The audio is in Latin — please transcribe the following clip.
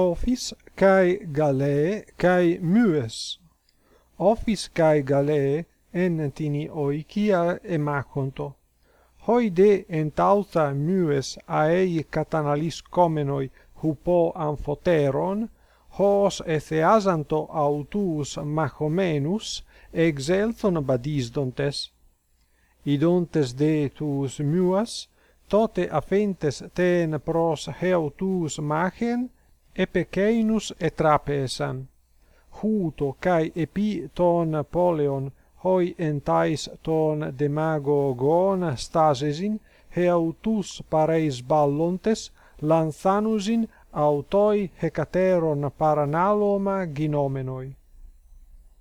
ofis kai galae kai mues. Ofis kai galae en tini oikia emachonto hoi de en tauta mues aei katanalis komenoi hupo amphoteron hos etheasanto autus machomenus exelthon badisdontes idontes de tus muas tote afentes ten pros heautus machen epekeinus etrapesan huto kai epi ton poleon hoi entais ton demagogon stasesin heautus pareis ballontes lanzanusin autoi hecateron paranaloma ginomenoi.